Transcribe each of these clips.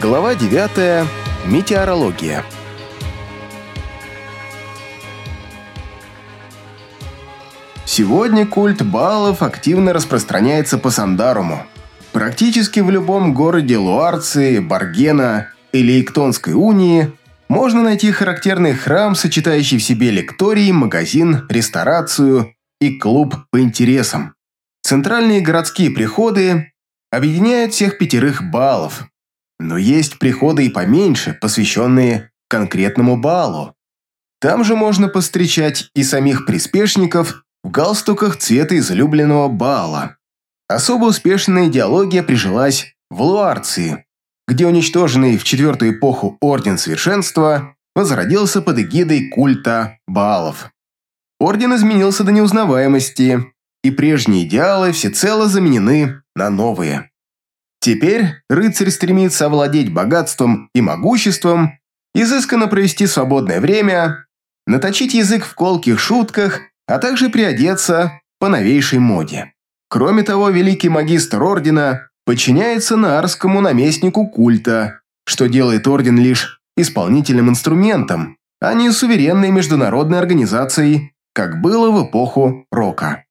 Глава 9. Метеорология. Сегодня культ баллов активно распространяется по Сандаруму. Практически в любом городе Луарции, Баргена или Иктонской унии можно найти характерный храм, сочетающий в себе лекторий, магазин, ресторацию и клуб по интересам. Центральные городские приходы объединяют всех пятерых баллов, но есть приходы и поменьше, посвященные конкретному балу. Там же можно постречать и самих приспешников в галстуках цвета излюбленного бала. Особо успешная идеология прижилась в Луарции, где уничтоженный в четвертую эпоху Орден Совершенства возродился под эгидой культа Баалов. Орден изменился до неузнаваемости, и прежние идеалы всецело заменены на новые. Теперь рыцарь стремится овладеть богатством и могуществом, изысканно провести свободное время, наточить язык в колких шутках, а также приодеться по новейшей моде. Кроме того, великий магистр ордена подчиняется наарскому наместнику культа, что делает орден лишь исполнительным инструментом, а не суверенной международной организацией, как было в эпоху Рока.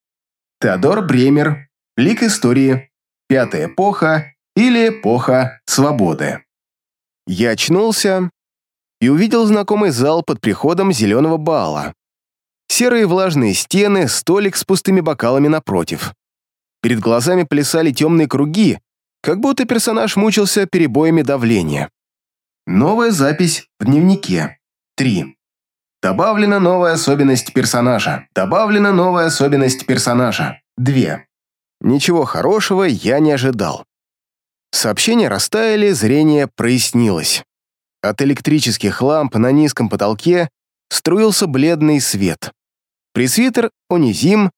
Теодор Бремер, Лик истории, Пятая эпоха или эпоха свободы. Я очнулся и увидел знакомый зал под приходом зеленого бала. Серые влажные стены, столик с пустыми бокалами напротив. Перед глазами плясали темные круги, как будто персонаж мучился перебоями давления. Новая запись в дневнике. 3. Добавлена новая особенность персонажа. Добавлена новая особенность персонажа. 2. Ничего хорошего я не ожидал. Сообщения растаяли, зрение прояснилось. От электрических ламп на низком потолке струился бледный свет. Пресвитер Онизим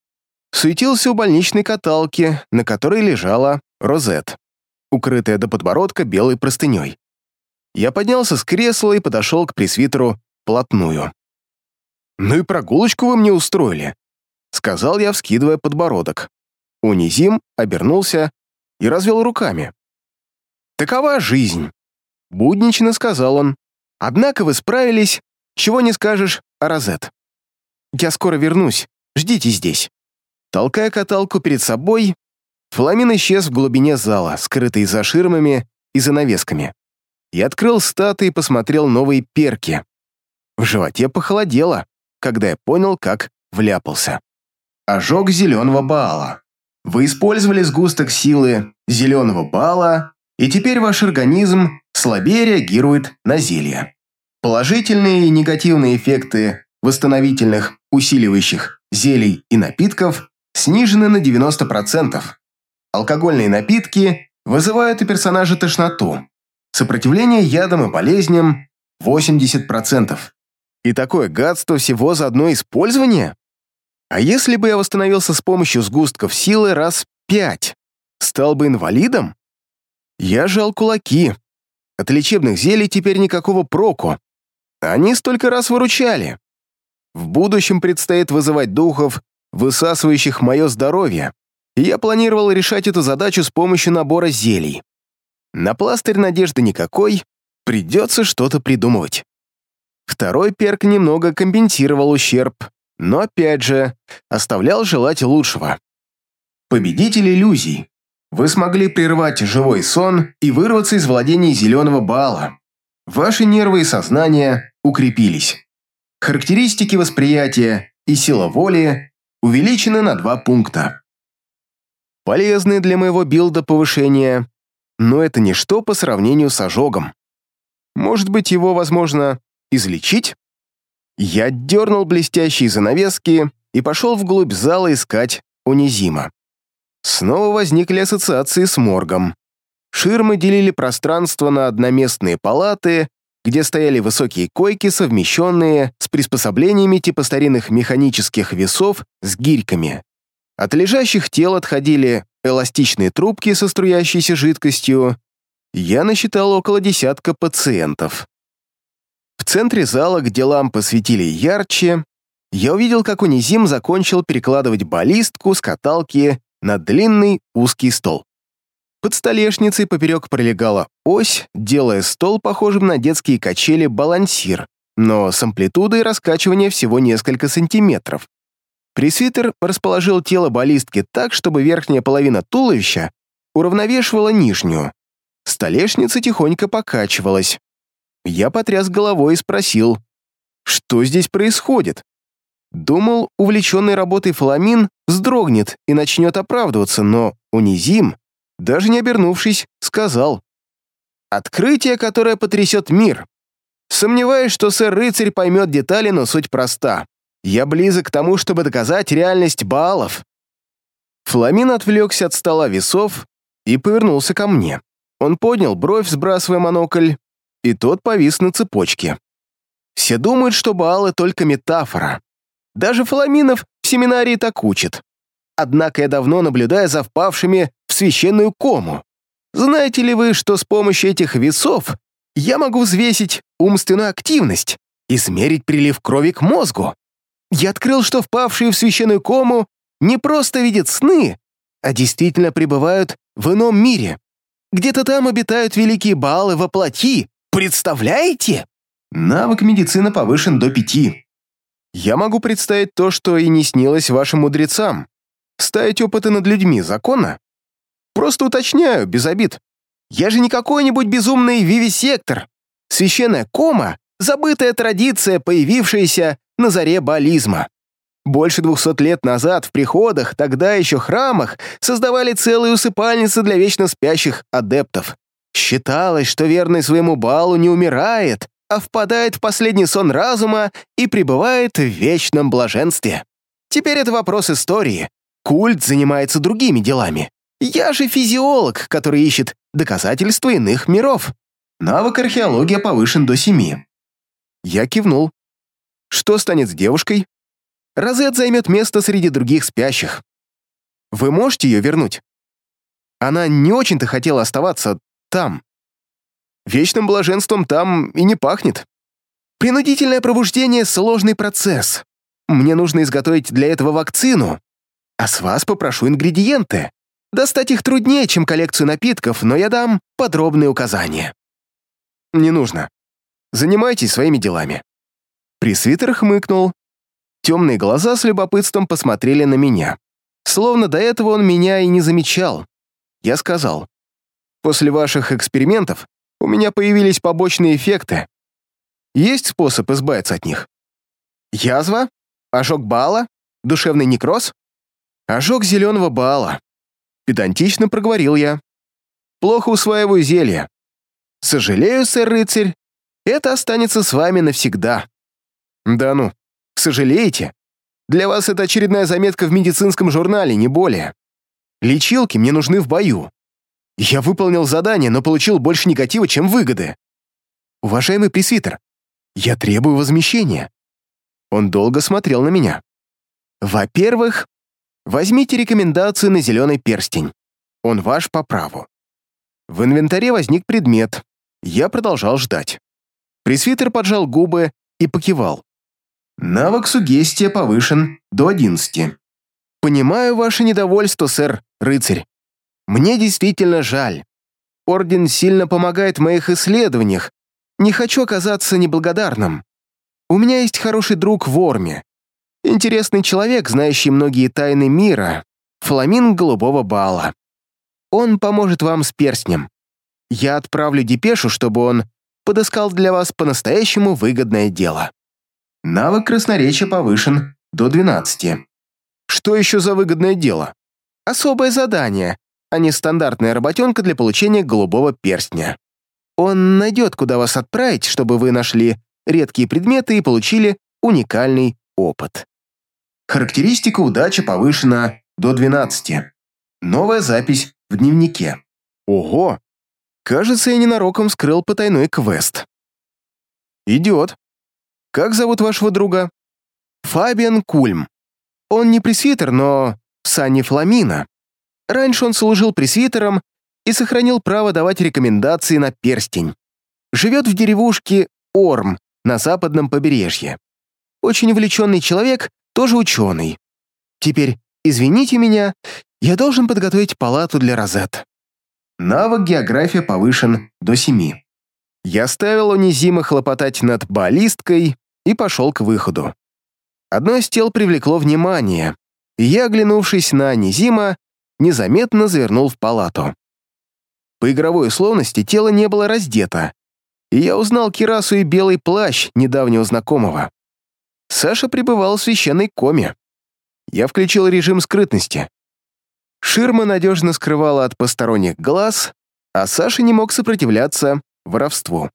суетился у больничной каталки, на которой лежала Розет, укрытая до подбородка белой простыней. Я поднялся с кресла и подошел к пресвитеру плотную. «Ну и прогулочку вы мне устроили», — сказал я, вскидывая подбородок. Унизим обернулся и развел руками. «Такова жизнь», — буднично сказал он. «Однако вы справились, чего не скажешь о Розет. Я скоро вернусь, ждите здесь». Толкая каталку перед собой, Фламин исчез в глубине зала, скрытый за ширмами и занавесками. Я открыл статы и посмотрел новые перки. В животе похолодело, когда я понял, как вляпался. Ожог зеленого бала. Вы использовали сгусток силы зеленого бала и теперь ваш организм слабее реагирует на зелье. Положительные и негативные эффекты восстановительных, усиливающих зелий и напитков снижены на 90%. Алкогольные напитки вызывают у персонажа тошноту, сопротивление ядам и болезням 80%. И такое гадство всего за одно использование? А если бы я восстановился с помощью сгустков силы раз пять, стал бы инвалидом? Я жал кулаки. От лечебных зелий теперь никакого проку. Они столько раз выручали. В будущем предстоит вызывать духов, высасывающих мое здоровье, и я планировал решать эту задачу с помощью набора зелий. На пластырь надежды никакой, придется что-то придумывать. Второй перк немного компенсировал ущерб, но опять же оставлял желать лучшего. Победитель иллюзий. Вы смогли прервать живой сон и вырваться из владений зеленого бала. Ваши нервы и сознание укрепились. Характеристики восприятия и сила воли увеличены на два пункта. Полезные для моего билда повышения, но это ничто по сравнению с ожогом. Может быть, его возможно излечить? Я дернул блестящие занавески и пошел вглубь зала искать Унизима. Снова возникли ассоциации с моргом. Ширмы делили пространство на одноместные палаты, где стояли высокие койки, совмещенные с приспособлениями типа старинных механических весов с гирьками. От лежащих тел отходили эластичные трубки со струящейся жидкостью. Я насчитал около десятка пациентов. В центре зала, где лампы светили ярче, я увидел, как Унизим закончил перекладывать баллистку с каталки на длинный узкий стол. Под столешницей поперек пролегала ось, делая стол похожим на детские качели балансир, но с амплитудой раскачивания всего несколько сантиметров. Пресвитер расположил тело баллистки так, чтобы верхняя половина туловища уравновешивала нижнюю. Столешница тихонько покачивалась. Я потряс головой и спросил, что здесь происходит? Думал, увлеченный работой Фламин вздрогнет и начнет оправдываться, но унизим, даже не обернувшись, сказал. «Открытие, которое потрясет мир. Сомневаюсь, что сэр-рыцарь поймет детали, но суть проста. Я близок к тому, чтобы доказать реальность Баалов». Фламин отвлекся от стола весов и повернулся ко мне. Он поднял бровь, сбрасывая монокль, и тот повис на цепочке. Все думают, что Баалы только метафора. Даже Фламинов в семинарии так учат. Однако я давно наблюдаю за впавшими в священную кому. Знаете ли вы, что с помощью этих весов я могу взвесить умственную активность, измерить прилив крови к мозгу? Я открыл, что впавшие в священную кому не просто видят сны, а действительно пребывают в ином мире. Где-то там обитают великие Баалы во плоти. Представляете? Навык медицины повышен до пяти. Я могу представить то, что и не снилось вашим мудрецам. Ставить опыты над людьми законно? Просто уточняю, без обид. Я же не какой-нибудь безумный вивисектор. Священная кома — забытая традиция, появившаяся на заре бализма. Больше двухсот лет назад в приходах, тогда еще храмах, создавали целые усыпальницы для вечно спящих адептов. Считалось, что верный своему балу не умирает, а впадает в последний сон разума и пребывает в вечном блаженстве. Теперь это вопрос истории. Культ занимается другими делами. Я же физиолог, который ищет доказательства иных миров. Навык археология повышен до семи. Я кивнул. Что станет с девушкой? Розет займет место среди других спящих. Вы можете ее вернуть? Она не очень-то хотела оставаться там. Вечным блаженством там и не пахнет. Принудительное пробуждение — сложный процесс. Мне нужно изготовить для этого вакцину, а с вас попрошу ингредиенты. Достать их труднее, чем коллекцию напитков, но я дам подробные указания. Не нужно. Занимайтесь своими делами. Пресвитер хмыкнул. Темные глаза с любопытством посмотрели на меня. Словно до этого он меня и не замечал. Я сказал, «После ваших экспериментов у меня появились побочные эффекты. Есть способ избавиться от них? Язва? Ожог бала? Душевный некроз? Ожог зеленого бала. Педантично проговорил я. Плохо усваиваю зелье. Сожалею, сэр-рыцарь, это останется с вами навсегда. Да ну, сожалеете? Для вас это очередная заметка в медицинском журнале, не более. Лечилки мне нужны в бою. Я выполнил задание, но получил больше негатива, чем выгоды. Уважаемый пресвитер, я требую возмещения. Он долго смотрел на меня. Во-первых, возьмите рекомендацию на зеленый перстень. Он ваш по праву. В инвентаре возник предмет. Я продолжал ждать. Пресвитер поджал губы и покивал. Навык сугестия повышен до 11. Понимаю ваше недовольство, сэр, рыцарь. Мне действительно жаль. Орден сильно помогает в моих исследованиях. Не хочу оказаться неблагодарным. У меня есть хороший друг в Орме. Интересный человек, знающий многие тайны мира. Фламин голубого бала. Он поможет вам с перстнем. Я отправлю депешу, чтобы он подыскал для вас по-настоящему выгодное дело. Навык красноречия повышен до 12. Что еще за выгодное дело? Особое задание, а не стандартная работенка для получения голубого перстня. Он найдет, куда вас отправить, чтобы вы нашли редкие предметы и получили уникальный опыт. Характеристика удачи повышена до 12. Новая запись в дневнике. Ого! Кажется, я ненароком скрыл потайной квест. Идет. Как зовут вашего друга? Фабиан Кульм. Он не пресвитер, но Санни Фламина. Раньше он служил пресвитером и сохранил право давать рекомендации на перстень. Живет в деревушке Орм на западном побережье. Очень увлеченный человек, тоже ученый. Теперь, извините меня, я должен подготовить палату для Розет. Навык география повышен до 7. Я ставил Унизима хлопотать над баллисткой и пошел к выходу. Одно из тел привлекло внимание, и я, оглянувшись на Низима, незаметно завернул в палату. По игровой условности тело не было раздето, и я узнал кирасу и белый плащ недавнего знакомого. Саша пребывал в священной коме. Я включил режим скрытности. Ширма надежно скрывала от посторонних глаз, а Саша не мог сопротивляться воровству.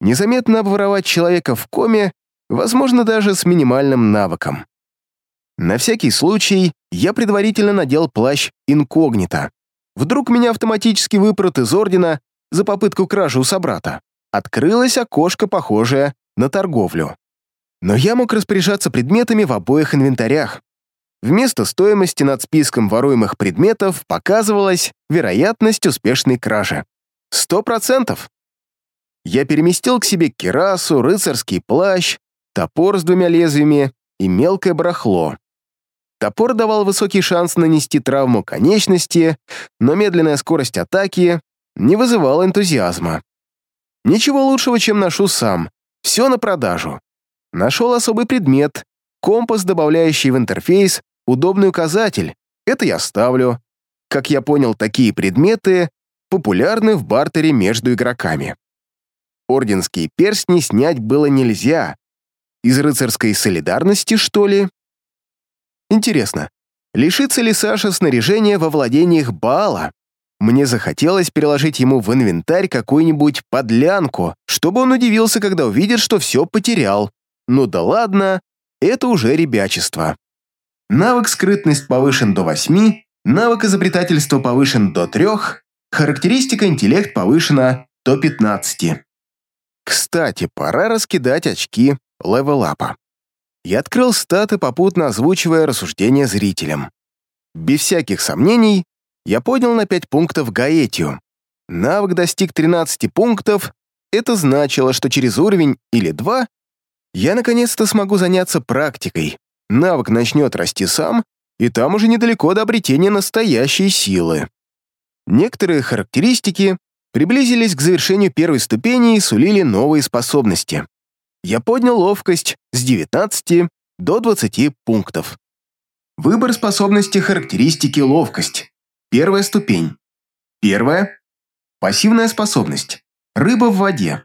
Незаметно обворовать человека в коме, возможно, даже с минимальным навыком. На всякий случай я предварительно надел плащ инкогнито. Вдруг меня автоматически выпрут из ордена за попытку кражи у собрата. Открылось окошко, похожее на торговлю. Но я мог распоряжаться предметами в обоих инвентарях. Вместо стоимости над списком воруемых предметов показывалась вероятность успешной кражи. Сто процентов. Я переместил к себе кирасу, рыцарский плащ, топор с двумя лезвиями и мелкое барахло. Топор давал высокий шанс нанести травму конечности, но медленная скорость атаки не вызывала энтузиазма. Ничего лучшего, чем ношу сам. Все на продажу. Нашел особый предмет, компас, добавляющий в интерфейс удобный указатель. Это я ставлю. Как я понял, такие предметы популярны в бартере между игроками. Орденские перстни снять было нельзя. Из рыцарской солидарности, что ли? Интересно, лишится ли Саша снаряжения во владениях Баала? Мне захотелось переложить ему в инвентарь какую-нибудь подлянку, чтобы он удивился, когда увидит, что все потерял. Ну да ладно, это уже ребячество. Навык скрытность повышен до 8, навык изобретательства повышен до 3, характеристика интеллект повышена до 15. Кстати, пора раскидать очки левелапа. Я открыл статы, попутно озвучивая рассуждения зрителям. Без всяких сомнений, я поднял на 5 пунктов Гаэтию. Навык достиг 13 пунктов, это значило, что через уровень или два я наконец-то смогу заняться практикой. Навык начнет расти сам, и там уже недалеко до обретения настоящей силы. Некоторые характеристики приблизились к завершению первой ступени и сулили новые способности я поднял ловкость с 19 до 20 пунктов. Выбор способности характеристики ловкость. Первая ступень. Первая. Пассивная способность. Рыба в воде.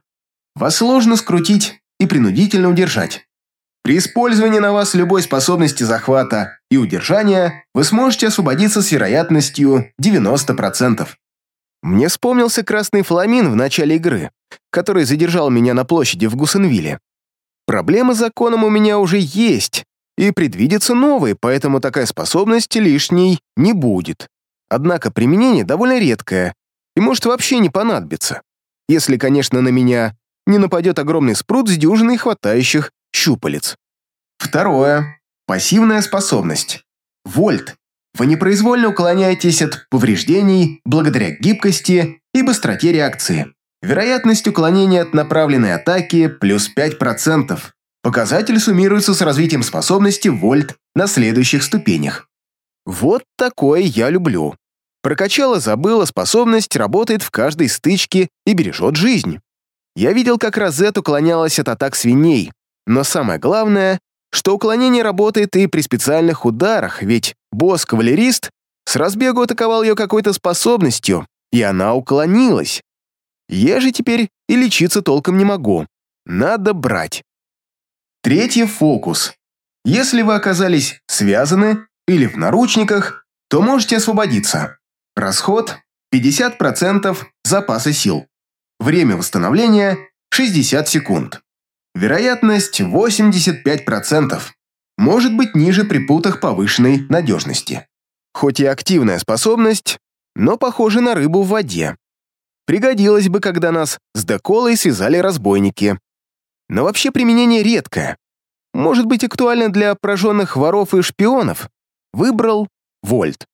Вас сложно скрутить и принудительно удержать. При использовании на вас любой способности захвата и удержания вы сможете освободиться с вероятностью 90%. Мне вспомнился красный фламин в начале игры, который задержал меня на площади в Гусенвилле. Проблемы с законом у меня уже есть, и предвидится новый, поэтому такая способность лишней не будет. Однако применение довольно редкое и может вообще не понадобиться. Если, конечно, на меня не нападет огромный спрут с дюжиной хватающих щупалец. Второе. Пассивная способность. Вольт. Вы непроизвольно уклоняетесь от повреждений благодаря гибкости и быстроте реакции. Вероятность уклонения от направленной атаки плюс 5%. Показатель суммируется с развитием способности вольт на следующих ступенях. Вот такое я люблю. Прокачала, забыла, способность работает в каждой стычке и бережет жизнь. Я видел, как Розет уклонялась от атак свиней, но самое главное, что уклонение работает и при специальных ударах, ведь босс-кавалерист с разбегу атаковал ее какой-то способностью, и она уклонилась. Я же теперь и лечиться толком не могу. Надо брать. Третий фокус. Если вы оказались связаны или в наручниках, то можете освободиться. Расход 50% запаса сил. Время восстановления 60 секунд. Вероятность 85%. Может быть ниже при путах повышенной надежности. Хоть и активная способность, но похоже на рыбу в воде. Пригодилось бы, когда нас с доколой связали разбойники. Но вообще применение редкое. Может быть актуально для пораженных воров и шпионов. Выбрал Вольт.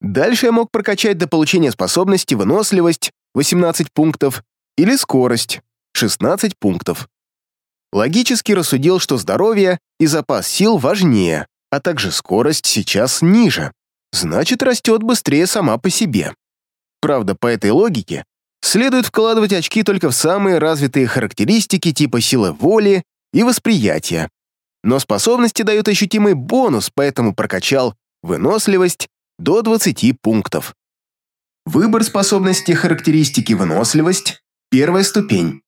Дальше я мог прокачать до получения способности выносливость 18 пунктов или скорость 16 пунктов. Логически рассудил, что здоровье и запас сил важнее, а также скорость сейчас ниже. Значит, растет быстрее сама по себе. Правда, по этой логике следует вкладывать очки только в самые развитые характеристики типа силы воли и восприятия. Но способности дают ощутимый бонус, поэтому прокачал выносливость до 20 пунктов. Выбор способности характеристики выносливость – первая ступень.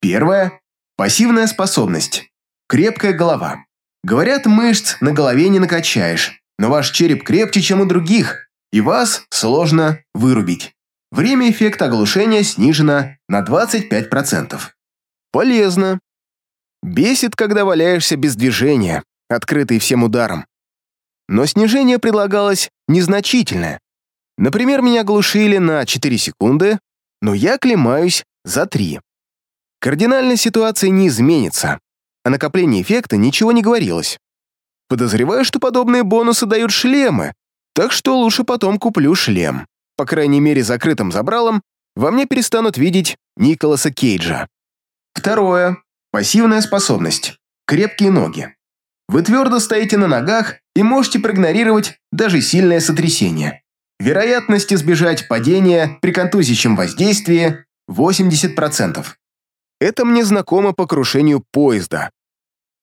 Первая – пассивная способность. Крепкая голова. Говорят, мышц на голове не накачаешь, но ваш череп крепче, чем у других, и вас сложно вырубить. Время эффекта оглушения снижено на 25%. Полезно. Бесит, когда валяешься без движения, открытый всем ударом. Но снижение предлагалось незначительное. Например, меня глушили на 4 секунды, но я клемаюсь за 3. Кардинальная ситуация не изменится. О накоплении эффекта ничего не говорилось. Подозреваю, что подобные бонусы дают шлемы, так что лучше потом куплю шлем. По крайней мере, закрытым забралом во мне перестанут видеть Николаса Кейджа. Второе. Пассивная способность. Крепкие ноги. Вы твердо стоите на ногах и можете проигнорировать даже сильное сотрясение. Вероятность избежать падения при контузящем воздействии 80%. Это мне знакомо по крушению поезда.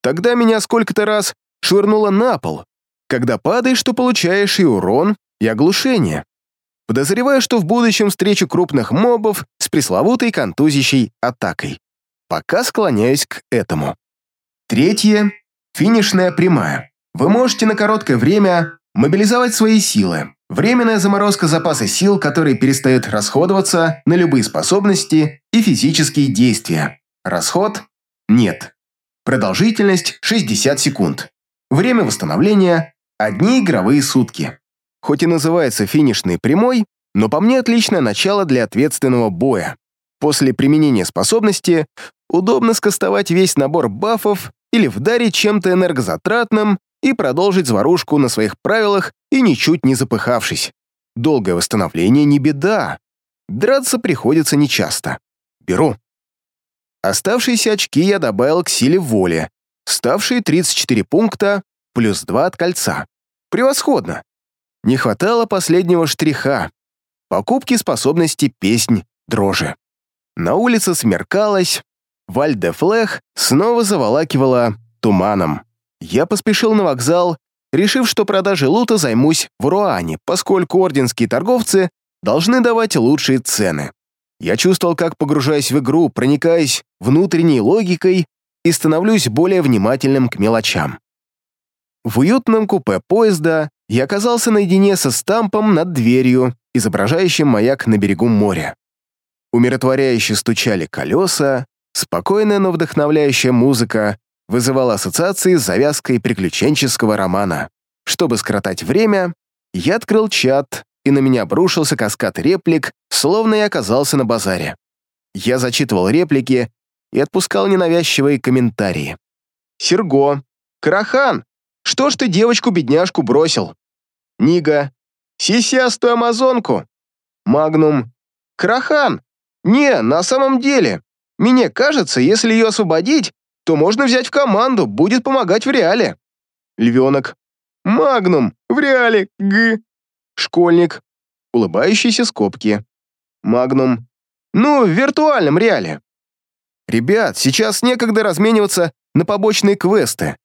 Тогда меня сколько-то раз швырнуло на пол. Когда падаешь, то получаешь и урон, и оглушение. Подозреваю, что в будущем встречу крупных мобов с пресловутой контузящей атакой. Пока склоняюсь к этому. Третье. Финишная прямая. Вы можете на короткое время мобилизовать свои силы. Временная заморозка запаса сил, который перестает расходоваться на любые способности и физические действия. Расход – нет. Продолжительность – 60 секунд. Время восстановления – одни игровые сутки. Хоть и называется финишной прямой, но по мне отличное начало для ответственного боя. После применения способности удобно скостовать весь набор бафов или вдарить чем-то энергозатратным и продолжить заварушку на своих правилах и ничуть не запыхавшись. Долгое восстановление не беда. Драться приходится нечасто. Беру. Оставшиеся очки я добавил к силе воли, ставшие 34 пункта плюс 2 от кольца. Превосходно. Не хватало последнего штриха. Покупки способности песнь дрожи. На улице смеркалось, Вальдефлех снова заволакивала туманом. Я поспешил на вокзал, решив, что продажей лута займусь в Руане, поскольку орденские торговцы должны давать лучшие цены. Я чувствовал, как погружаюсь в игру, проникаясь внутренней логикой и становлюсь более внимательным к мелочам. В уютном купе поезда я оказался наедине со стампом над дверью, изображающим маяк на берегу моря. Умиротворяюще стучали колеса, спокойная, но вдохновляющая музыка вызывала ассоциации с завязкой приключенческого романа. Чтобы скоротать время, я открыл чат, и на меня обрушился каскад реплик, словно я оказался на базаре. Я зачитывал реплики и отпускал ненавязчивые комментарии. «Серго! Карахан! Что ж ты девочку-бедняжку бросил?» «Нига! Сисястую амазонку!» «Магнум! Карахан! Не, на самом деле! Мне кажется, если ее освободить, то можно взять в команду, будет помогать в реале. Львенок. Магнум, в реале, г. Школьник. Улыбающиеся скобки. Магнум. Ну, в виртуальном реале. Ребят, сейчас некогда размениваться на побочные квесты.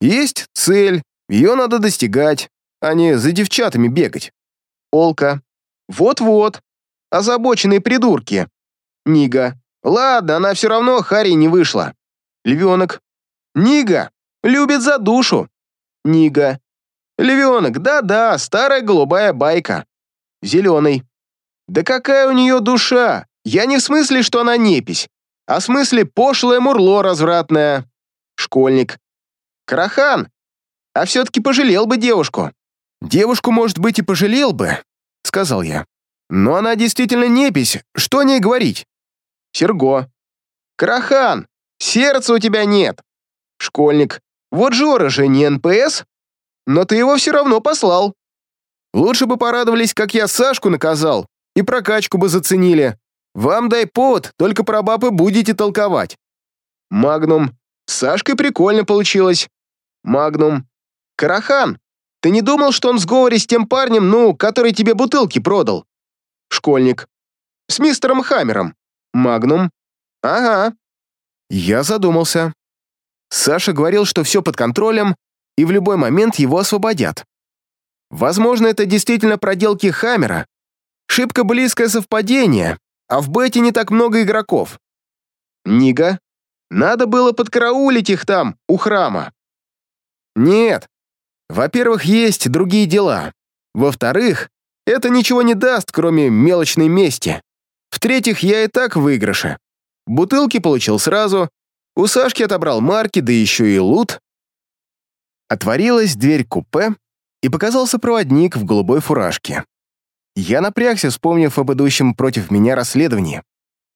Есть цель, ее надо достигать, а не за девчатами бегать. Олка. Вот-вот. Озабоченные придурки. Нига. Ладно, она все равно Харри не вышла. Львенок. Нига. Любит за душу. Нига. Львенок. Да-да, старая голубая байка. Зеленый. Да какая у нее душа? Я не в смысле, что она непись, а в смысле пошлое мурло развратное. Школьник. Карахан. А все-таки пожалел бы девушку. Девушку, может быть, и пожалел бы, сказал я. Но она действительно непись, что о ней говорить? Серго. Карахан, Сердца у тебя нет. Школьник. Вот Жора же не НПС, но ты его все равно послал. Лучше бы порадовались, как я Сашку наказал, и прокачку бы заценили. Вам дай повод, только про бабы будете толковать. Магнум. С Сашкой прикольно получилось. Магнум. Карахан, ты не думал, что он в сговоре с тем парнем, ну, который тебе бутылки продал? Школьник. С мистером Хаммером. Магнум. Ага. Я задумался. Саша говорил, что все под контролем, и в любой момент его освободят. Возможно, это действительно проделки Хаммера. Шибко близкое совпадение, а в бете не так много игроков. Нига, надо было подкараулить их там, у храма. Нет. Во-первых, есть другие дела. Во-вторых, это ничего не даст, кроме мелочной мести. В-третьих, я и так в выигрыше. Бутылки получил сразу, у Сашки отобрал марки, да еще и лут. Отворилась дверь купе, и показался проводник в голубой фуражке. Я напрягся, вспомнив об идущем против меня расследовании.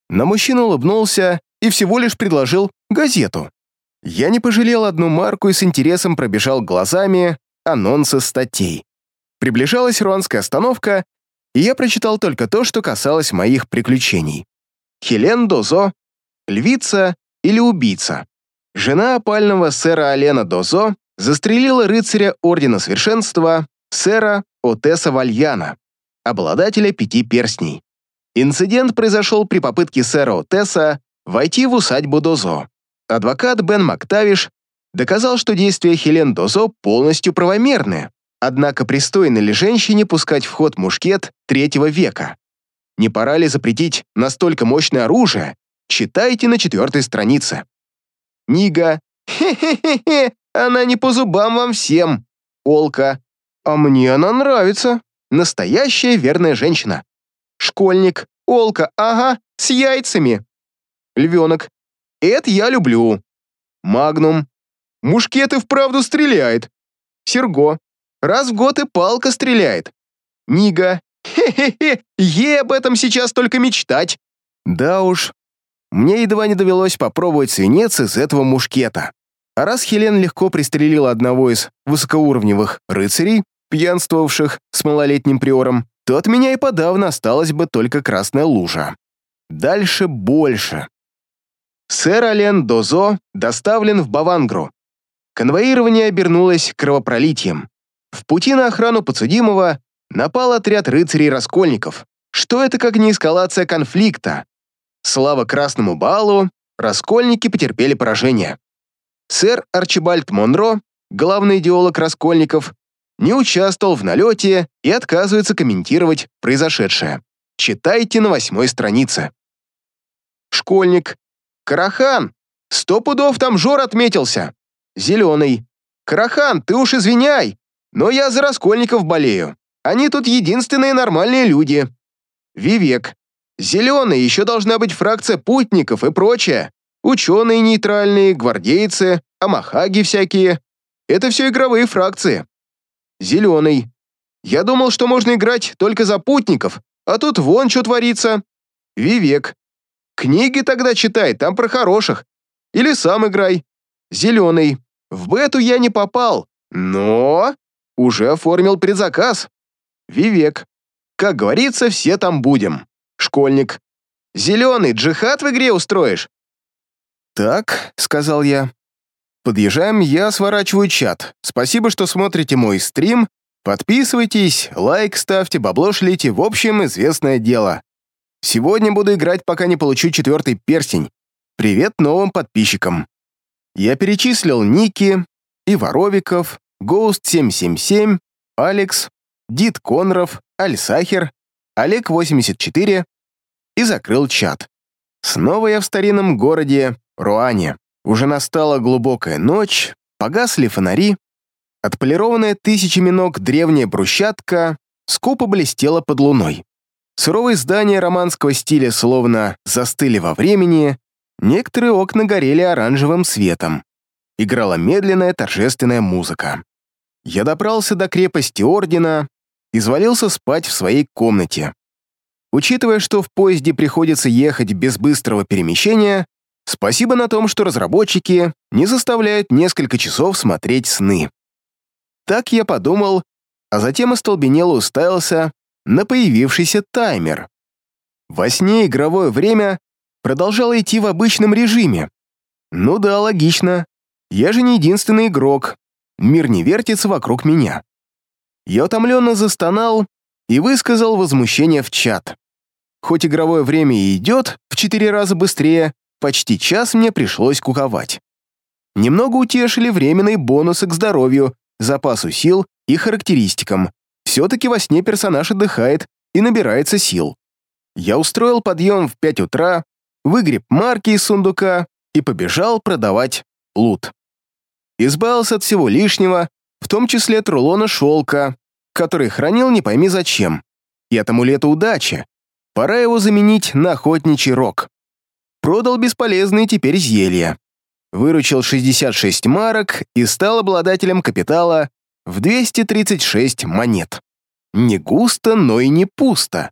Но мужчина улыбнулся и всего лишь предложил газету. Я не пожалел одну марку и с интересом пробежал глазами анонсы статей. Приближалась руанская остановка, и я прочитал только то, что касалось моих приключений. Хелен Дозо, львица или убийца. Жена опального сэра Алена Дозо застрелила рыцаря Ордена Совершенства сэра Отеса Вальяна, обладателя пяти перстней. Инцидент произошел при попытке сэра Отеса войти в усадьбу Дозо. Адвокат Бен Мактавиш доказал, что действия Хелен Дозо полностью правомерны, однако пристойно ли женщине пускать в ход мушкет третьего века? Не пора ли запретить настолько мощное оружие? Читайте на четвертой странице. Нига. Хе-хе-хе, она не по зубам вам всем. Олка. А мне она нравится. Настоящая верная женщина. Школьник. Олка, ага, с яйцами. Львенок. Это я люблю. Магнум. Мушкет и вправду стреляет. Серго. Раз в год и палка стреляет. Нига. Хе-хе-хе, ей об этом сейчас только мечтать. Да уж, мне едва не довелось попробовать свинец из этого мушкета. А раз Хелен легко пристрелила одного из высокоуровневых рыцарей, пьянствовавших с малолетним приором, то от меня и подавно осталась бы только красная лужа. Дальше больше. Сэр Ален Дозо доставлен в Бавангру. Конвоирование обернулось кровопролитием. В пути на охрану подсудимого напал отряд рыцарей-раскольников. Что это как не эскалация конфликта? Слава Красному Балу, раскольники потерпели поражение. Сэр Арчибальд Монро, главный идеолог раскольников, не участвовал в налете и отказывается комментировать произошедшее. Читайте на восьмой странице. Школьник. Карахан. Сто пудов там Жор отметился. Зеленый. Карахан, ты уж извиняй, но я за раскольников болею. Они тут единственные нормальные люди. Вивек. Зеленый, еще должна быть фракция путников и прочее. Ученые нейтральные, гвардейцы, амахаги всякие. Это все игровые фракции. Зеленый. Я думал, что можно играть только за путников, а тут вон что творится. Вивек. Книги тогда читай, там про хороших. Или сам играй. Зеленый. В бету я не попал, но уже оформил предзаказ. Вивек. Как говорится, все там будем. Школьник. Зеленый, джихад в игре устроишь? «Так», — сказал я. «Подъезжаем, я сворачиваю чат. Спасибо, что смотрите мой стрим. Подписывайтесь, лайк ставьте, бабло шлите. В общем, известное дело. Сегодня буду играть, пока не получу четвертый перстень. Привет новым подписчикам». Я перечислил Ники, Иваровиков, Ghost777, Алекс, Дид Конров, Альсахер, Олег84 и закрыл чат. Снова я в старинном городе, Руане. Уже настала глубокая ночь, погасли фонари, отполированная тысячами ног древняя брусчатка скупо блестела под луной. Суровые здания романского стиля словно застыли во времени, некоторые окна горели оранжевым светом. Играла медленная торжественная музыка. Я добрался до крепости Ордена и свалился спать в своей комнате. Учитывая, что в поезде приходится ехать без быстрого перемещения, Спасибо на том, что разработчики не заставляют несколько часов смотреть сны. Так я подумал, а затем остолбенело уставился на появившийся таймер. Во сне игровое время продолжало идти в обычном режиме. Ну да, логично. Я же не единственный игрок. Мир не вертится вокруг меня. Я утомленно застонал и высказал возмущение в чат. хоть игровое время и идет в четыре раза быстрее, почти час мне пришлось куковать. Немного утешили временные бонусы к здоровью, запасу сил и характеристикам. Все-таки во сне персонаж отдыхает и набирается сил. Я устроил подъем в 5 утра, выгреб марки из сундука и побежал продавать лут. Избавился от всего лишнего, в том числе от рулона шелка, который хранил не пойми зачем, и от амулета удачи. Пора его заменить на охотничий рог. Продал бесполезные теперь зелья. Выручил 66 марок и стал обладателем капитала в 236 монет. Не густо, но и не пусто.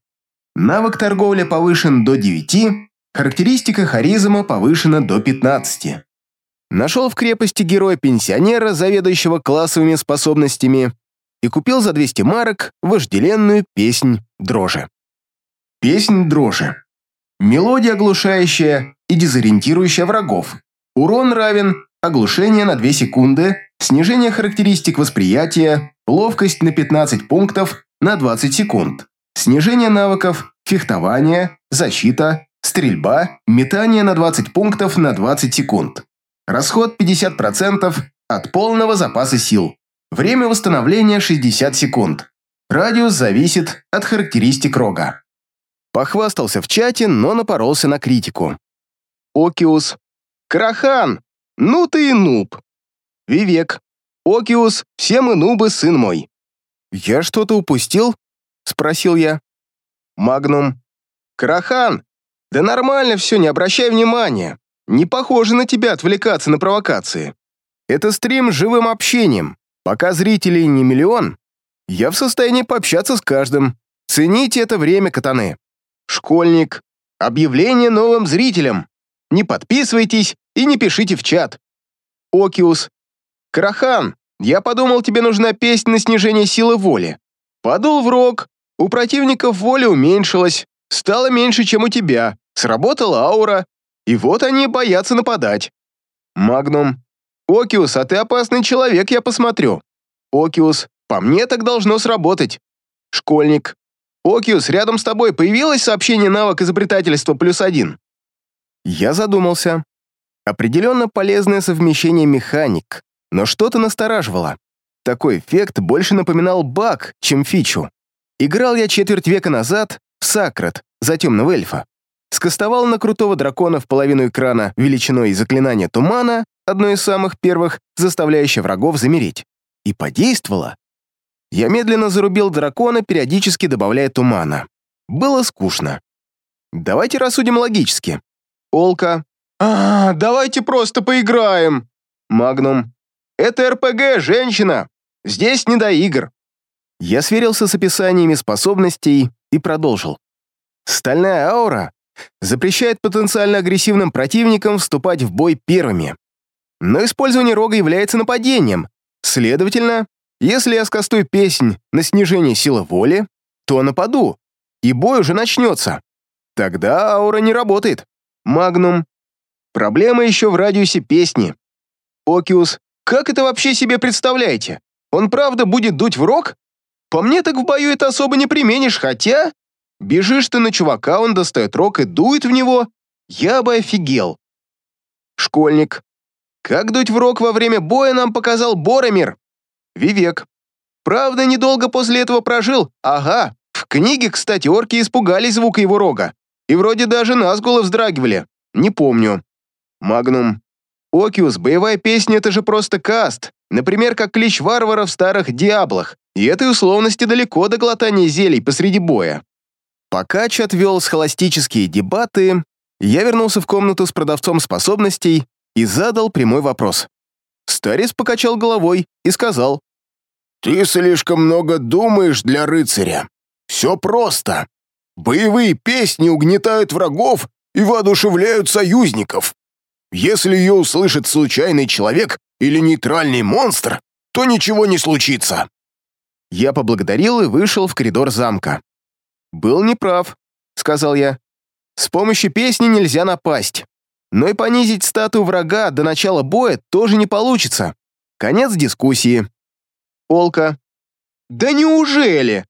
Навык торговля повышен до 9, характеристика харизма повышена до 15. Нашел в крепости героя-пенсионера, заведующего классовыми способностями, и купил за 200 марок вожделенную песнь дрожи. Песнь дрожи. Мелодия оглушающая и дезориентирующая врагов. Урон равен оглушение на 2 секунды, снижение характеристик восприятия, ловкость на 15 пунктов на 20 секунд, снижение навыков, фехтование, защита, стрельба, метание на 20 пунктов на 20 секунд. Расход 50% от полного запаса сил. Время восстановления 60 секунд. Радиус зависит от характеристик рога. Похвастался в чате, но напоролся на критику. Окиус. Крахан! Ну ты и нуб. Вивек. Окиус, все мы нубы, сын мой. Я что-то упустил? Спросил я. Магнум. Крахан! Да нормально все, не обращай внимания. Не похоже на тебя отвлекаться на провокации. Это стрим с живым общением. Пока зрителей не миллион, я в состоянии пообщаться с каждым. Цените это время, катаны. Школьник. Объявление новым зрителям. Не подписывайтесь и не пишите в чат. Окиус. Крахан, я подумал, тебе нужна песня на снижение силы воли. Подул в рог, у противников воля уменьшилась, стало меньше, чем у тебя, сработала аура, и вот они боятся нападать. Магнум. «Окиус, а ты опасный человек, я посмотрю». «Окиус, по мне так должно сработать». Школьник. «Окиус, рядом с тобой появилось сообщение навык изобретательства плюс один?» Я задумался. Определенно полезное совмещение механик, но что-то настораживало. Такой эффект больше напоминал баг, чем фичу. Играл я четверть века назад в Сакрат за темного эльфа. Скостовал на крутого дракона в половину экрана величиной заклинания тумана одно из самых первых, заставляющее врагов замереть. И подействовало. Я медленно зарубил дракона, периодически добавляя тумана. Было скучно. Давайте рассудим логически. Олка. А, давайте просто поиграем. Магнум. Это РПГ, женщина. Здесь не до игр. Я сверился с описаниями способностей и продолжил. Стальная аура запрещает потенциально агрессивным противникам вступать в бой первыми но использование рога является нападением. Следовательно, если я скастую песнь на снижение силы воли, то нападу, и бой уже начнется. Тогда аура не работает. Магнум. Проблема еще в радиусе песни. Окиус. Как это вообще себе представляете? Он правда будет дуть в рог? По мне так в бою это особо не применишь, хотя... Бежишь ты на чувака, он достает рог и дует в него. Я бы офигел. Школьник. Как дуть в рог во время боя нам показал Боромир. Вивек. Правда, недолго после этого прожил. Ага. В книге, кстати, орки испугались звука его рога. И вроде даже назгулы вздрагивали. Не помню. Магнум. Окиус, боевая песня — это же просто каст. Например, как клич варвара в старых «Диаблах». И этой условности далеко до глотания зелий посреди боя. Пока чат вел схоластические дебаты, я вернулся в комнату с продавцом способностей и задал прямой вопрос. Старец покачал головой и сказал, «Ты слишком много думаешь для рыцаря. Все просто. Боевые песни угнетают врагов и воодушевляют союзников. Если ее услышит случайный человек или нейтральный монстр, то ничего не случится». Я поблагодарил и вышел в коридор замка. «Был неправ», — сказал я. «С помощью песни нельзя напасть. Но и понизить стату врага до начала боя тоже не получится. Конец дискуссии. Олка. Да неужели?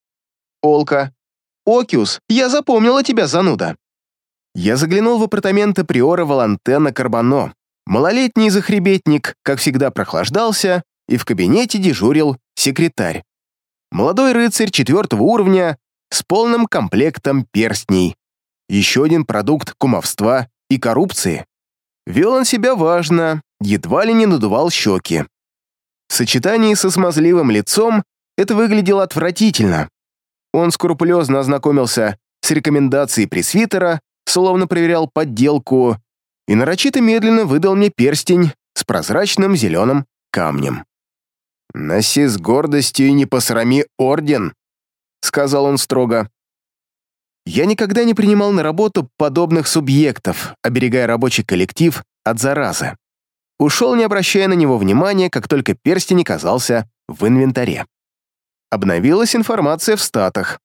Олка. Окиус, я запомнила тебя, зануда!» Я заглянул в апартаменты приора Валантена Карбано. Малолетний захребетник, как всегда, прохлаждался, и в кабинете дежурил секретарь. Молодой рыцарь четвертого уровня с полным комплектом перстней. Еще один продукт кумовства и коррупции. Вел он себя важно, едва ли не надувал щеки. В сочетании со смазливым лицом это выглядело отвратительно. Он скрупулезно ознакомился с рекомендацией пресвитера, словно проверял подделку, и нарочито медленно выдал мне перстень с прозрачным зеленым камнем. «Носи с гордостью и не посрами орден», — сказал он строго. Я никогда не принимал на работу подобных субъектов, оберегая рабочий коллектив от заразы. Ушел, не обращая на него внимания, как только перстень оказался в инвентаре. Обновилась информация в статах.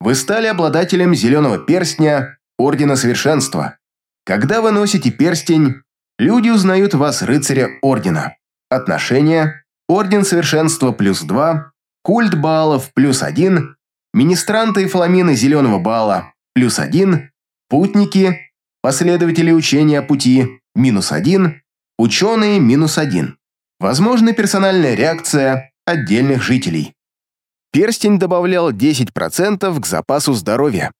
Вы стали обладателем зеленого перстня Ордена Совершенства. Когда вы носите перстень, люди узнают вас рыцаря Ордена. Отношения Орден Совершенства плюс 2, Культ Баллов плюс 1, Министранты и Фламины Зеленого Балла плюс 1, Путники, Последователи учения пути минус 1, Ученые минус 1. Возможна персональная реакция отдельных жителей. Перстень добавлял 10% к запасу здоровья.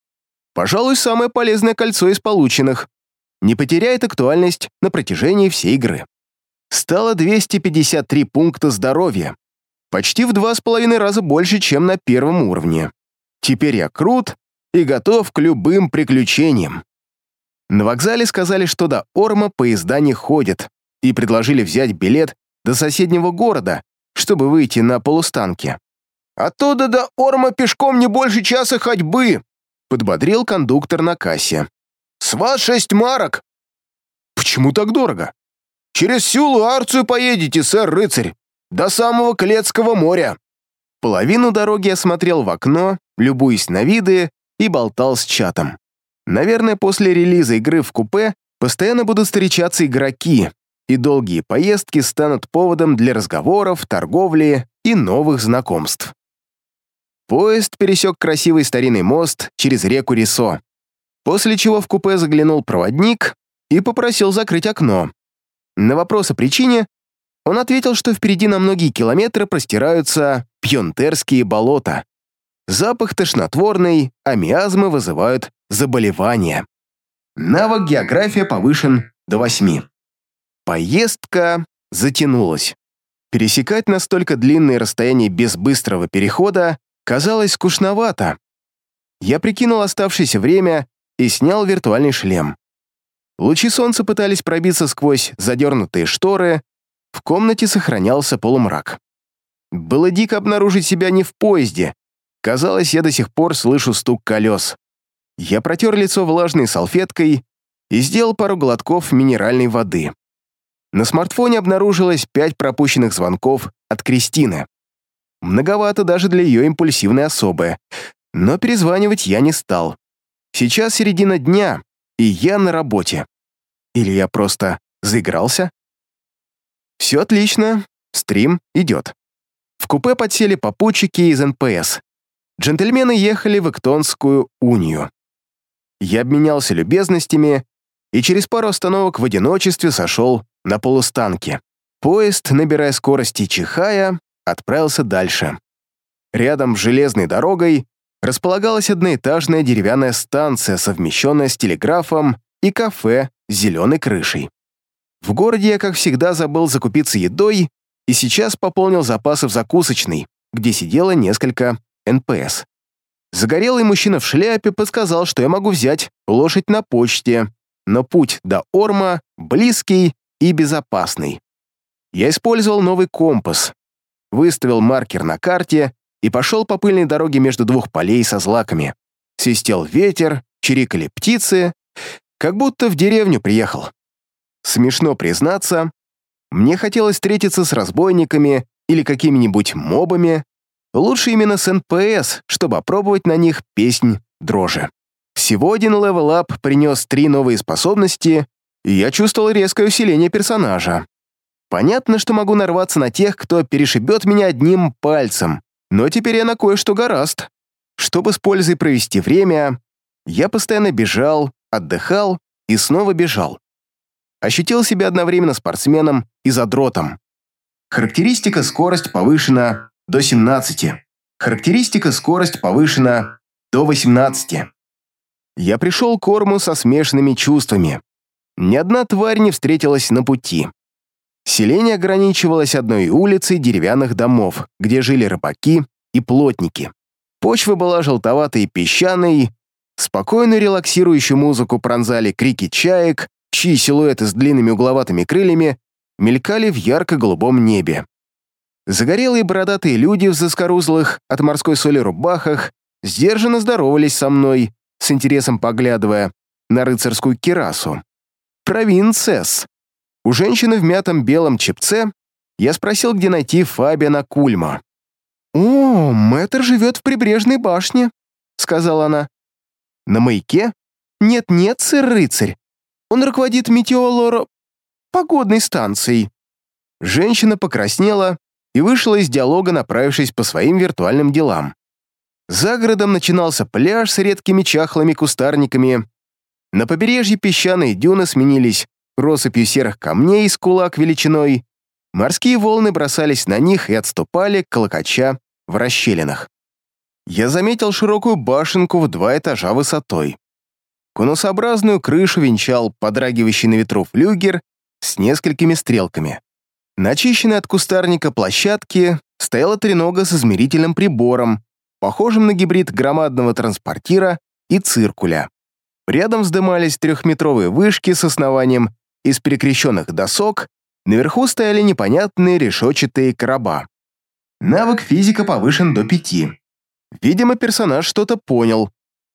Пожалуй, самое полезное кольцо из полученных. Не потеряет актуальность на протяжении всей игры стало 253 пункта здоровья, почти в два с половиной раза больше, чем на первом уровне. Теперь я крут и готов к любым приключениям. На вокзале сказали, что до Орма поезда не ходят, и предложили взять билет до соседнего города, чтобы выйти на полустанке. «Оттуда до Орма пешком не больше часа ходьбы», подбодрил кондуктор на кассе. «С вас шесть марок!» «Почему так дорого?» Через всю Луарцию поедете, сэр-рыцарь, до самого Клетского моря». Половину дороги я смотрел в окно, любуясь на виды, и болтал с чатом. Наверное, после релиза игры в купе постоянно будут встречаться игроки, и долгие поездки станут поводом для разговоров, торговли и новых знакомств. Поезд пересек красивый старинный мост через реку Рисо, после чего в купе заглянул проводник и попросил закрыть окно, на вопрос о причине он ответил, что впереди на многие километры простираются пьонтерские болота. Запах тошнотворный, а миазмы вызывают заболевания. Навык география повышен до восьми. Поездка затянулась. Пересекать настолько длинные расстояния без быстрого перехода казалось скучновато. Я прикинул оставшееся время и снял виртуальный шлем. Лучи солнца пытались пробиться сквозь задернутые шторы, в комнате сохранялся полумрак. Было дико обнаружить себя не в поезде. Казалось, я до сих пор слышу стук колес. Я протер лицо влажной салфеткой и сделал пару глотков минеральной воды. На смартфоне обнаружилось пять пропущенных звонков от Кристины. Многовато даже для ее импульсивной особы, но перезванивать я не стал. Сейчас середина дня, и я на работе. Или я просто заигрался? Все отлично, стрим идет. В купе подсели попутчики из НПС. Джентльмены ехали в Эктонскую унию. Я обменялся любезностями и через пару остановок в одиночестве сошел на полустанке. Поезд, набирая скорость и чихая, отправился дальше. Рядом с железной дорогой располагалась одноэтажная деревянная станция, совмещенная с телеграфом и кафе с зеленой крышей. В городе я, как всегда, забыл закупиться едой и сейчас пополнил запасы в закусочной, где сидело несколько НПС. Загорелый мужчина в шляпе подсказал, что я могу взять лошадь на почте, но путь до Орма близкий и безопасный. Я использовал новый компас, выставил маркер на карте и пошел по пыльной дороге между двух полей со злаками. Свистел ветер, чирикали птицы, как будто в деревню приехал. Смешно признаться, мне хотелось встретиться с разбойниками или какими-нибудь мобами, лучше именно с НПС, чтобы опробовать на них песнь дрожи. Всего один level-up принес три новые способности, и я чувствовал резкое усиление персонажа. Понятно, что могу нарваться на тех, кто перешибет меня одним пальцем, но теперь я на кое-что горазд. Чтобы с пользой провести время, я постоянно бежал, отдыхал и снова бежал. Ощутил себя одновременно спортсменом и задротом. Характеристика скорость повышена до 17. Характеристика скорость повышена до 18. Я пришел к Орму со смешанными чувствами. Ни одна тварь не встретилась на пути. Селение ограничивалось одной улицей деревянных домов, где жили рыбаки и плотники. Почва была желтоватой и песчаной, спокойную релаксирующую музыку пронзали крики чаек, чьи силуэты с длинными угловатыми крыльями мелькали в ярко-голубом небе. Загорелые бородатые люди в заскорузлых от морской соли рубахах сдержанно здоровались со мной, с интересом поглядывая на рыцарскую кирасу. Провинцесс. У женщины в мятом белом чепце я спросил, где найти Фабиана Кульма. «О, мэтр живет в прибрежной башне», — сказала она. «На маяке? Нет-нет, сэр-рыцарь. Он руководит метеолоро... погодной станцией». Женщина покраснела и вышла из диалога, направившись по своим виртуальным делам. За городом начинался пляж с редкими чахлыми кустарниками. На побережье песчаные дюны сменились россыпью серых камней с кулак величиной. Морские волны бросались на них и отступали, колокоча в расщелинах. Я заметил широкую башенку в два этажа высотой. Конусообразную крышу венчал подрагивающий на ветру флюгер с несколькими стрелками. На очищенной от кустарника площадке стояла тренога с измерительным прибором, похожим на гибрид громадного транспортира и циркуля. Рядом вздымались трехметровые вышки с основанием из перекрещенных досок, наверху стояли непонятные решетчатые короба. Навык физика повышен до пяти. Видимо, персонаж что-то понял,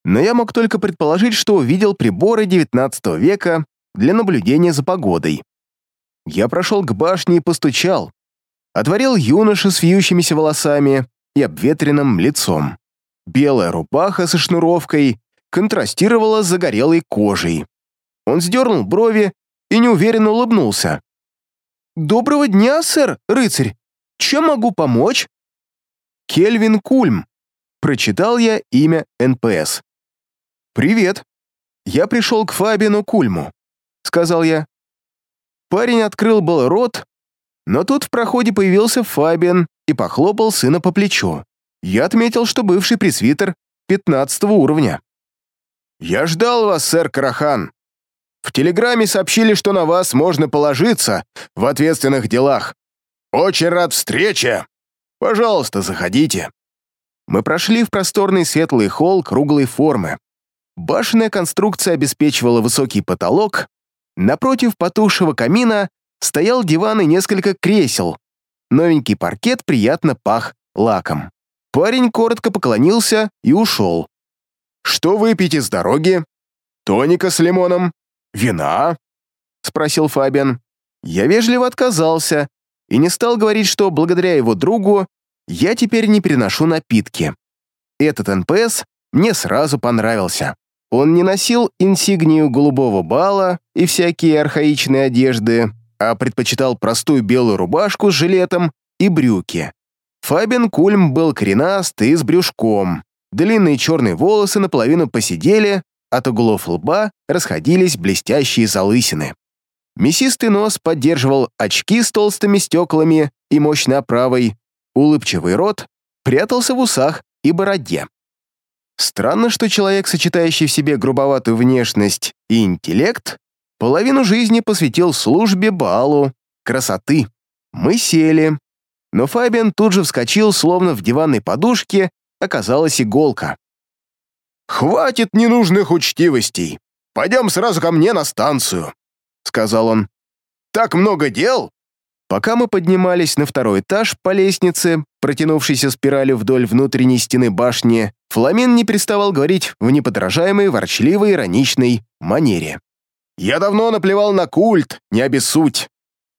но я мог только предположить, что увидел приборы XIX века для наблюдения за погодой. Я прошел к башне и постучал. Отворил юноша с вьющимися волосами и обветренным лицом. Белая рубаха со шнуровкой контрастировала с загорелой кожей. Он сдернул брови и неуверенно улыбнулся. «Доброго дня, сэр, рыцарь! Чем могу помочь?» «Кельвин Кульм», — прочитал я имя НПС. «Привет. Я пришел к Фабиану Кульму», — сказал я. Парень открыл был рот, но тут в проходе появился Фабиан и похлопал сына по плечу. Я отметил, что бывший пресвитер 15 уровня. «Я ждал вас, сэр Карахан. В телеграмме сообщили, что на вас можно положиться в ответственных делах. Очень рад встрече. Пожалуйста, заходите». Мы прошли в просторный светлый холл круглой формы. Башенная конструкция обеспечивала высокий потолок. Напротив потухшего камина стоял диван и несколько кресел, Новенький паркет приятно пах лаком. Парень коротко поклонился и ушел. «Что выпьете с дороги? Тоника с лимоном? Вина?» — спросил Фабиан. Я вежливо отказался и не стал говорить, что благодаря его другу я теперь не переношу напитки. Этот НПС мне сразу понравился. Он не носил инсигнию голубого бала и всякие архаичные одежды, а предпочитал простую белую рубашку с жилетом и брюки. Фабин Кульм был коренастый и с брюшком. Длинные черные волосы наполовину посидели, от углов лба расходились блестящие залысины. Мясистый нос поддерживал очки с толстыми стеклами и мощной оправой, улыбчивый рот прятался в усах и бороде. Странно, что человек, сочетающий в себе грубоватую внешность и интеллект, Половину жизни посвятил службе балу, красоты. Мы сели. Но Фабиан тут же вскочил, словно в диванной подушке оказалась иголка. «Хватит ненужных учтивостей. Пойдем сразу ко мне на станцию», — сказал он. «Так много дел!» Пока мы поднимались на второй этаж по лестнице, протянувшейся спиралью вдоль внутренней стены башни, Фламин не переставал говорить в неподражаемой, ворчливой, ироничной манере. Я давно наплевал на культ, не обессудь.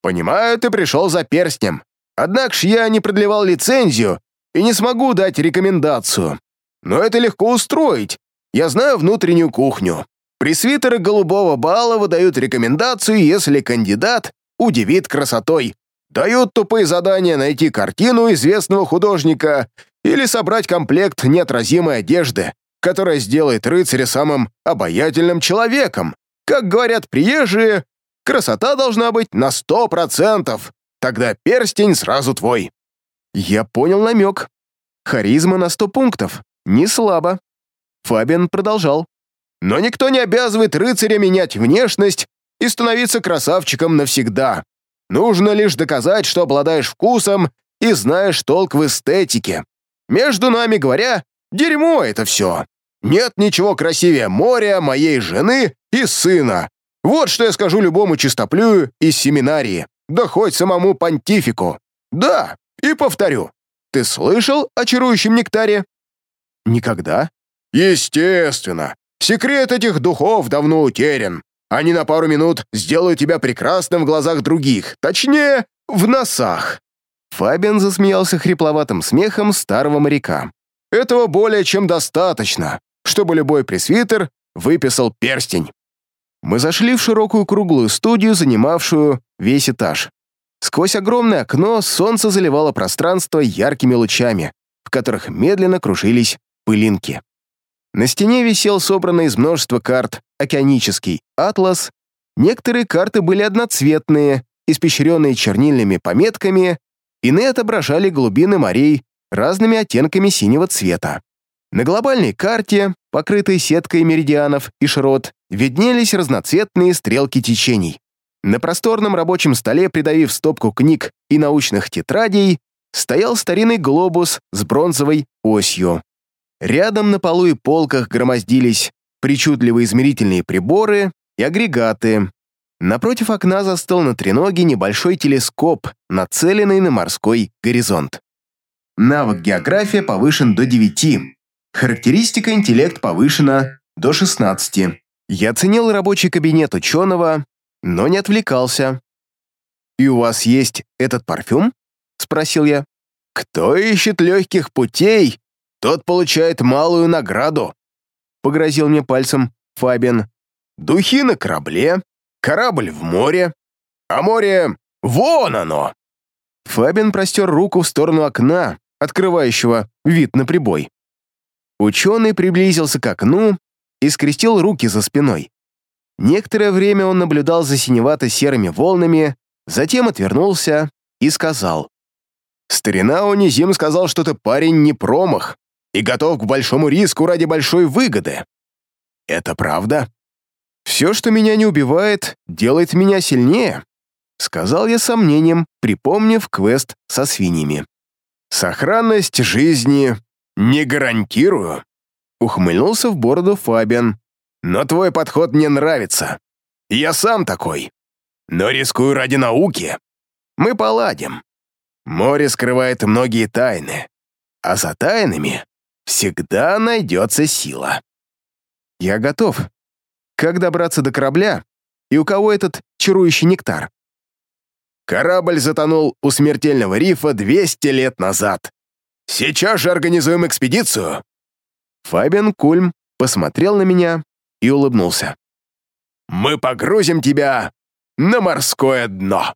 Понимаю, ты пришел за перстнем. Однако ж я не продлевал лицензию и не смогу дать рекомендацию. Но это легко устроить. Я знаю внутреннюю кухню. Пресвитеры голубого бала выдают рекомендацию, если кандидат удивит красотой. Дают тупые задания найти картину известного художника или собрать комплект неотразимой одежды, которая сделает рыцаря самым обаятельным человеком. Как говорят приезжие, красота должна быть на сто процентов. Тогда перстень сразу твой. Я понял намек. Харизма на сто пунктов. Не слабо. Фабиан продолжал. Но никто не обязывает рыцаря менять внешность и становиться красавчиком навсегда. Нужно лишь доказать, что обладаешь вкусом и знаешь толк в эстетике. Между нами говоря, дерьмо это все. Нет ничего красивее моря, моей жены и сына. Вот что я скажу любому чистоплюю из семинарии, да хоть самому понтифику. Да, и повторю. Ты слышал о чарующем нектаре? Никогда. Естественно. Секрет этих духов давно утерян. Они на пару минут сделают тебя прекрасным в глазах других, точнее, в носах. Фабиан засмеялся хрипловатым смехом старого моряка. Этого более чем достаточно, чтобы любой пресвитер выписал перстень. Мы зашли в широкую круглую студию, занимавшую весь этаж. Сквозь огромное окно солнце заливало пространство яркими лучами, в которых медленно кружились пылинки. На стене висел собранный из множества карт океанический атлас. Некоторые карты были одноцветные, испещренные чернильными пометками, иные отображали глубины морей разными оттенками синего цвета. На глобальной карте, покрытой сеткой меридианов и широт, виднелись разноцветные стрелки течений. На просторном рабочем столе, придавив стопку книг и научных тетрадей, стоял старинный глобус с бронзовой осью. Рядом на полу и полках громоздились причудливые измерительные приборы и агрегаты. Напротив окна застыл на треноге небольшой телескоп, нацеленный на морской горизонт. Навык география повышен до 9. Характеристика интеллект повышена до 16. Я оценил рабочий кабинет ученого, но не отвлекался. «И у вас есть этот парфюм?» — спросил я. «Кто ищет легких путей, тот получает малую награду», — погрозил мне пальцем Фабин. «Духи на корабле, корабль в море, а море — вон оно!» Фабин простер руку в сторону окна, открывающего вид на прибой. Ученый приблизился к окну и скрестил руки за спиной. Некоторое время он наблюдал за синевато-серыми волнами, затем отвернулся и сказал. «Старина Унизим сказал, что ты парень не промах и готов к большому риску ради большой выгоды. Это правда? Все, что меня не убивает, делает меня сильнее», сказал я сомнением, припомнив квест со свиньями. «Сохранность жизни не гарантирую», ухмыльнулся в бороду Фабиан. «Но твой подход мне нравится. Я сам такой. Но рискую ради науки. Мы поладим. Море скрывает многие тайны, а за тайнами всегда найдется сила». «Я готов. Как добраться до корабля? И у кого этот чарующий нектар?» Корабль затонул у смертельного рифа 200 лет назад. Сейчас же организуем экспедицию!» Фабиан Кульм посмотрел на меня и улыбнулся. «Мы погрузим тебя на морское дно!»